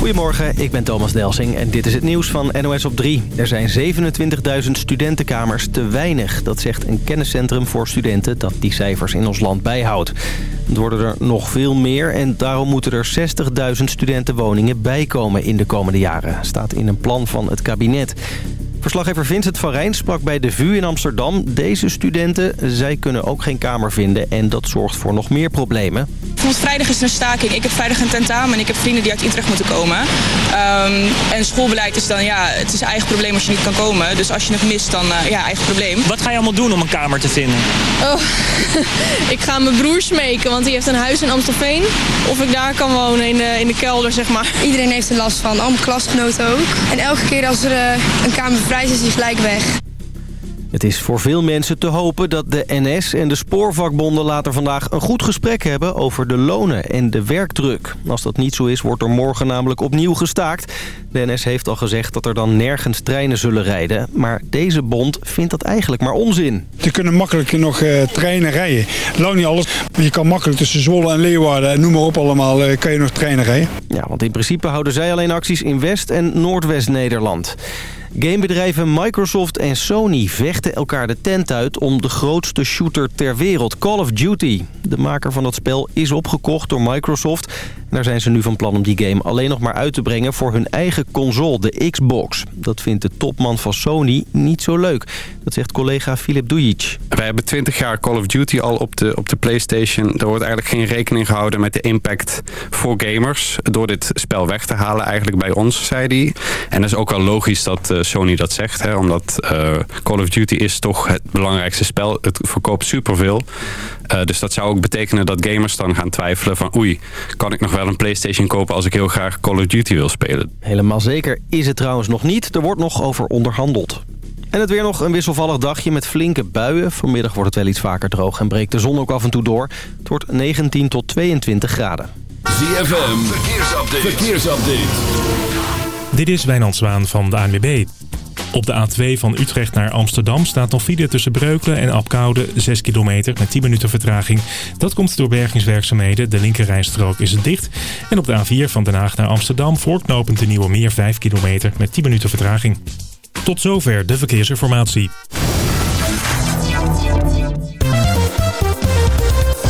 Goedemorgen, ik ben Thomas Delsing en dit is het nieuws van NOS op 3. Er zijn 27.000 studentenkamers te weinig. Dat zegt een kenniscentrum voor studenten dat die cijfers in ons land bijhoudt. Het worden er nog veel meer en daarom moeten er 60.000 studentenwoningen bijkomen in de komende jaren. Staat in een plan van het kabinet. Verslaggever Vincent van Rijn sprak bij de VU in Amsterdam. Deze studenten, zij kunnen ook geen kamer vinden en dat zorgt voor nog meer problemen. Bijvoorbeeld vrijdag is er een staking. Ik heb vrijdag een tentamen en ik heb vrienden die uit Utrecht moeten komen. Um, en schoolbeleid is dan, ja, het is eigen probleem als je niet kan komen. Dus als je het mist, dan uh, ja, eigen probleem. Wat ga je allemaal doen om een kamer te vinden? Oh, ik ga mijn broer smeken, want die heeft een huis in Amstelveen. Of ik daar kan wonen in de, in de kelder, zeg maar. Iedereen heeft er last van, allemaal klasgenoten ook. En elke keer als er uh, een kamer vrij is, is die gelijk weg. Het is voor veel mensen te hopen dat de NS en de spoorvakbonden later vandaag een goed gesprek hebben over de lonen en de werkdruk. Als dat niet zo is, wordt er morgen namelijk opnieuw gestaakt. De NS heeft al gezegd dat er dan nergens treinen zullen rijden. Maar deze bond vindt dat eigenlijk maar onzin. Er kunnen makkelijk nog uh, treinen rijden. Lang niet alles, maar je kan makkelijk tussen Zwolle en Leeuwarden en noem maar op allemaal, uh, kan je nog treinen rijden. Ja, want in principe houden zij alleen acties in West- en Noordwest-Nederland. Gamebedrijven Microsoft en Sony vechten elkaar de tent uit om de grootste shooter ter wereld, Call of Duty. De maker van dat spel is opgekocht door Microsoft. Daar zijn ze nu van plan om die game alleen nog maar uit te brengen voor hun eigen console, de Xbox. Dat vindt de topman van Sony niet zo leuk. Dat zegt collega Filip Dujic. Wij hebben 20 jaar Call of Duty al op de, op de Playstation. Er wordt eigenlijk geen rekening gehouden met de impact voor gamers... door dit spel weg te halen eigenlijk bij ons, zei hij. En dat is ook wel logisch dat Sony dat zegt. Hè, omdat uh, Call of Duty is toch het belangrijkste spel. Het verkoopt superveel. Uh, dus dat zou ook betekenen dat gamers dan gaan twijfelen van... oei, kan ik nog wel een Playstation kopen als ik heel graag Call of Duty wil spelen? Helemaal zeker is het trouwens nog niet. Er wordt nog over onderhandeld. En het weer nog een wisselvallig dagje met flinke buien. Vanmiddag wordt het wel iets vaker droog en breekt de zon ook af en toe door. Het wordt 19 tot 22 graden. ZFM, verkeersupdate. verkeersupdate. Dit is Wijnand Zwaan van de ANWB. Op de A2 van Utrecht naar Amsterdam staat nog file tussen Breukelen en Apkoude 6 kilometer met 10 minuten vertraging. Dat komt door bergingswerkzaamheden. De linkerrijstrook is dicht. En op de A4 van Den Haag naar Amsterdam voorknopend de Nieuwe Meer 5 kilometer met 10 minuten vertraging. Tot zover de verkeersinformatie.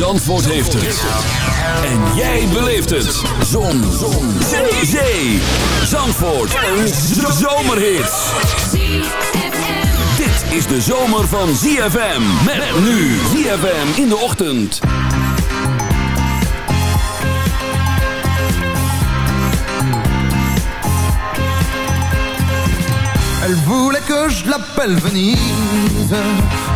Zandvoort heeft het. En jij beleeft het. Zon. Zon. Zee. Zee. Zandvoort. Een zomerhit. Dit is de zomer van ZFM. Met nu ZFM in de ochtend. Elle voulait que je l'appelle Venise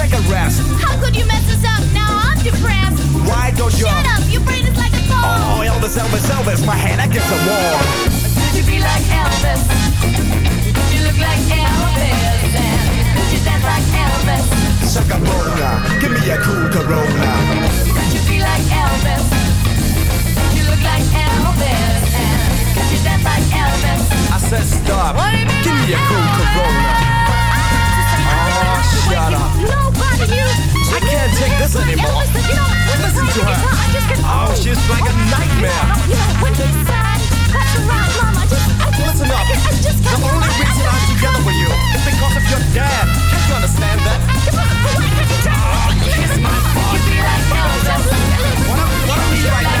Take a rest, How could you mess us up? Now I'm depressed. why don't you Shut up, your brain is like a phone. Oh, Elvis, Elvis, Elvis, my head against the wall Could you be like Elvis? Could you look like Elvis? And could you dance like Elvis? Shaka Bona, give me a cool Corona Could you be like Elvis? Could you look like Elvis? And could you dance like Elvis? I said stop, What do you mean give me a cool Corona You. I can't take this anymore. Listen to her. Oh, she's like a nightmare. Listen up. The only reason I'm together with you is because of your dad. Can't you understand that? Oh, kiss my butt. What I, what I need right now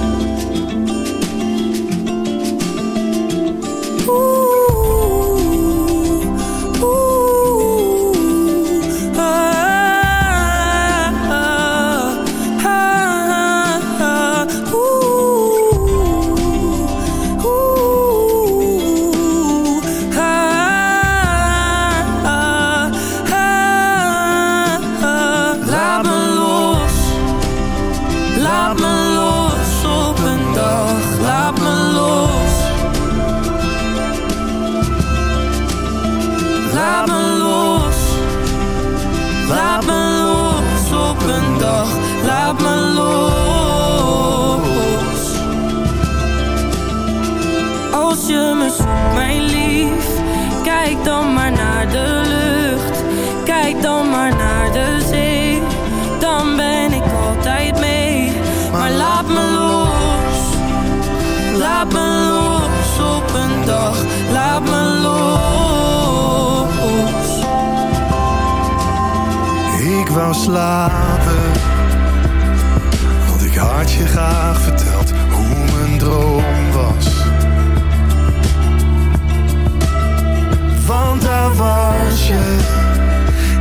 was je?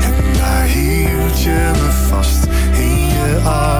En daar hield je me vast in je arm.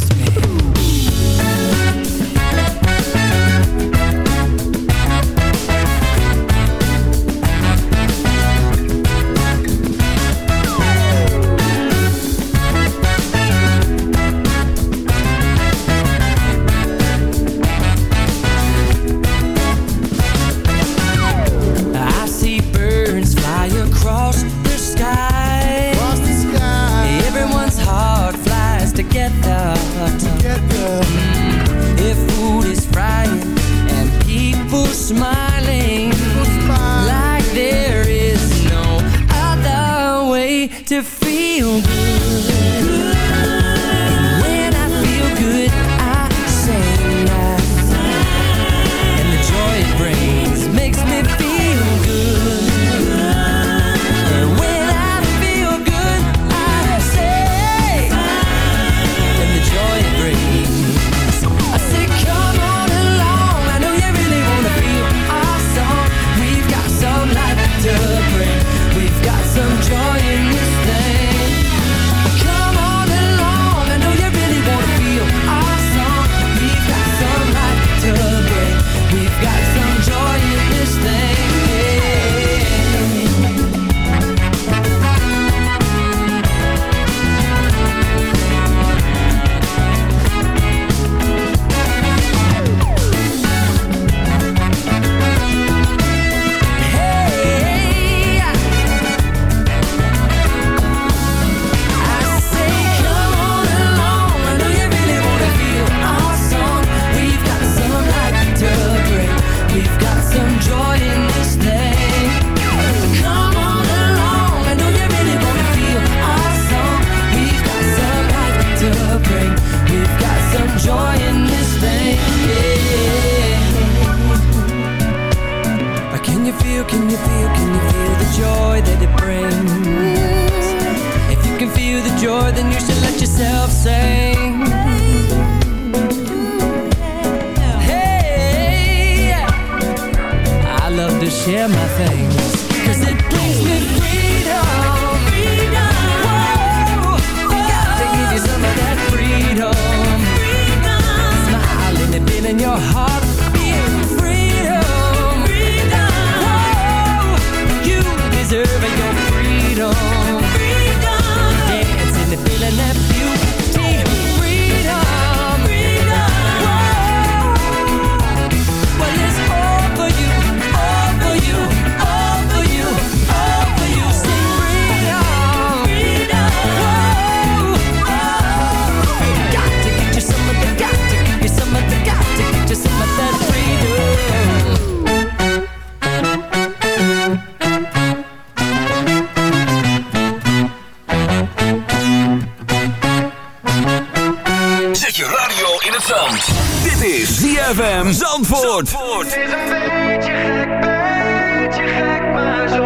Zandvoort. Het is een beetje gek, beetje gek, maar zo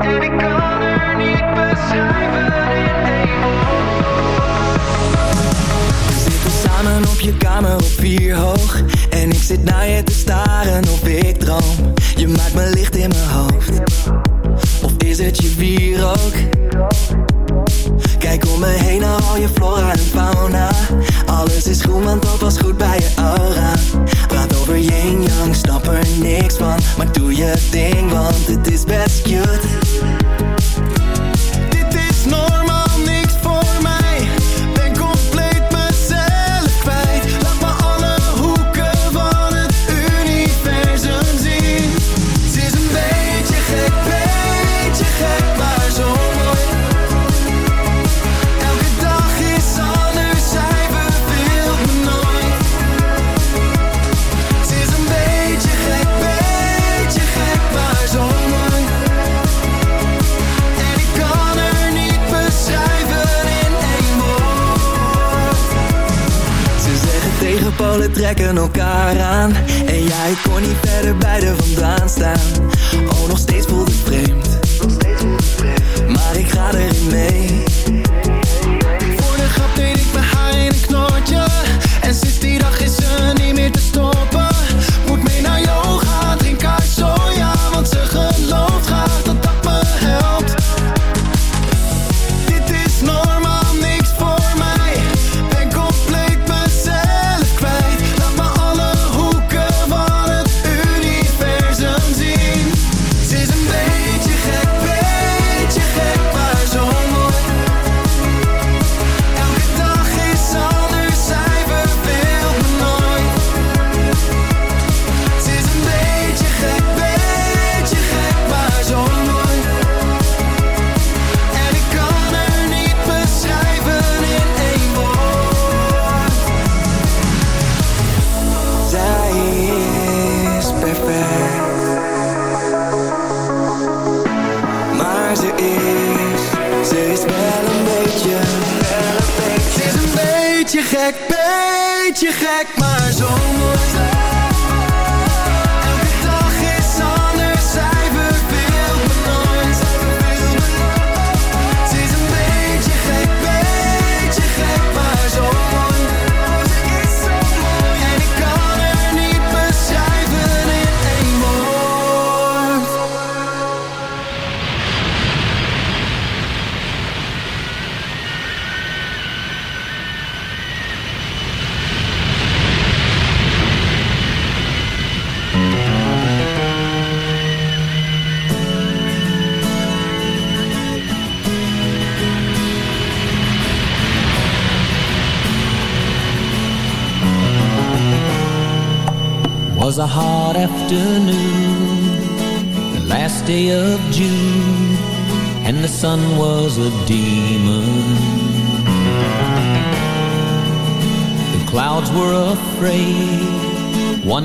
En ik kan er niet beschrijven in één. We zitten samen op je kamer op vier hoog. En ik zit naar je te staren of ik droom. Je maakt me licht in mijn hoofd. Of is het je bier ook? Kijk om me heen naar al je flora en fauna. Alles is groen, want dat was goed bij Maar doe je ding, want het is best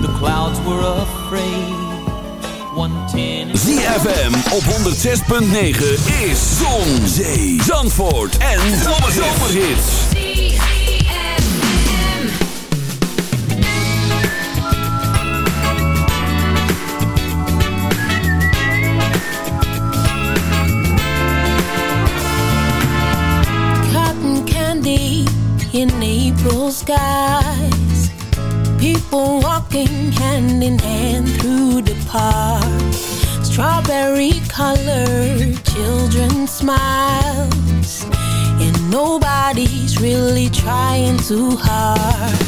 The clouds were afraid. ZFM op 106.9 is Zon, Zee, Zandvoort en Zomerhits. Skies. People walking hand in hand through the park. Strawberry colored children smiles. And nobody's really trying too hard.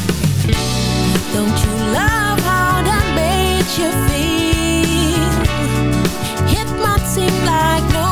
Don't you love how that makes you feel? It might seem like no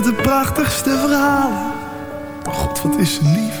Met de prachtigste verhalen. God, wat is lief.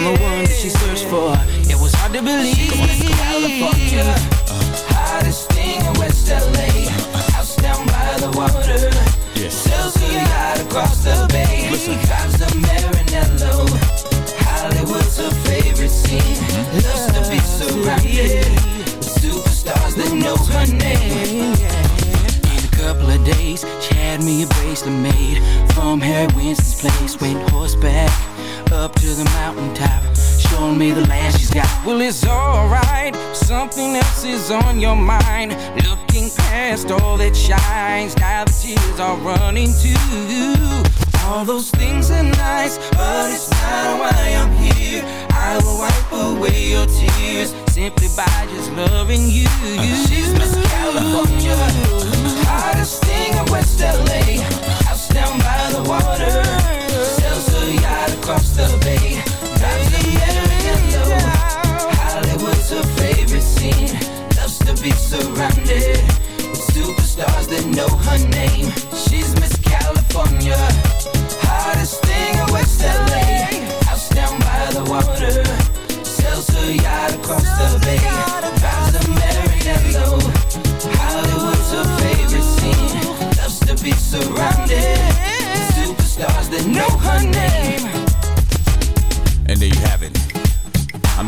I'm the one that she searched for. It was hard to believe. California, uh, hottest thing in West LA. House down by the water. Sells her yacht across the bay. Drives a Maranello. Hollywood's her favorite scene. Loves to be surrounded with superstars that know her name. In a couple of days, she had me a bracelet made from Harry Winston's place. Went horseback up to the mountaintop. Showing me the land she's got. Well, it's alright. Something else is on your mind. Looking past all that shines. Now the tears are running too. All those things are nice, but it's not why I'm here. I will wipe away your tears simply by just loving you. She's Miss California, hottest thing in West LA. House down by the water, across the bay. Hollywood's her favorite scene. Loves to be surrounded with superstars that know her name. She's Miss California, hottest thing in West LA. House down by the water, her yacht across the bay. Hollywood's her favorite scene. Loves to be surrounded with superstars that know her name.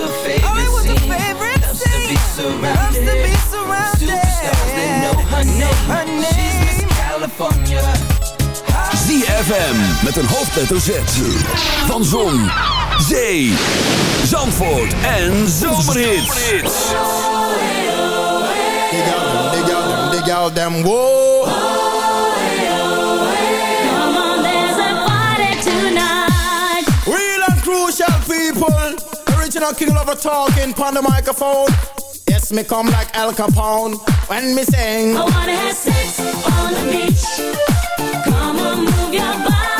Drives a Maranello. Hollywood's her favorite scene. Loves to be surrounded. Superstars that know her name. She's Miss California. ZFM met een hoofdletter Z. Van Zon, Zee, Zandvoort en Zomerhits. Dig out them, dig out them, dig out them, whoa. Original king lover talking on the microphone. Yes, me come like Al Capone when me sing. I wanna have sex on the beach. Come on, move your body.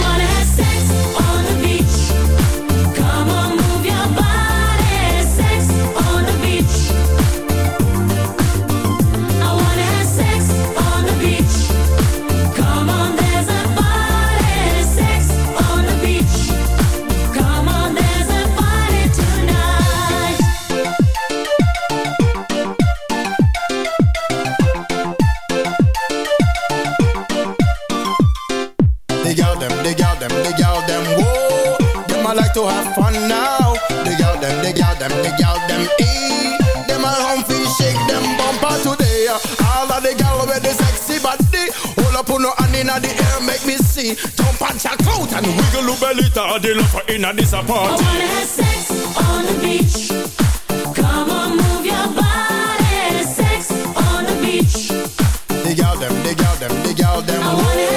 That I did love her in a disappointment. I wanna have sex on the beach. Come on, move your body. Sex on the beach. Dig out them, dig out them, dig out them.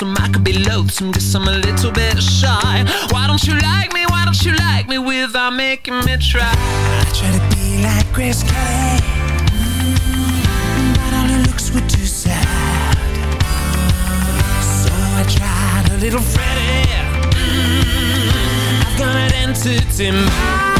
lonesome, I could be loathsome Guess I'm a little bit shy Why don't you like me, why don't you like me Without making me try I try to be like Chris Kelly mm -hmm. But all her looks were too sad So I tried a little Freddie mm -hmm. I've got an entity mind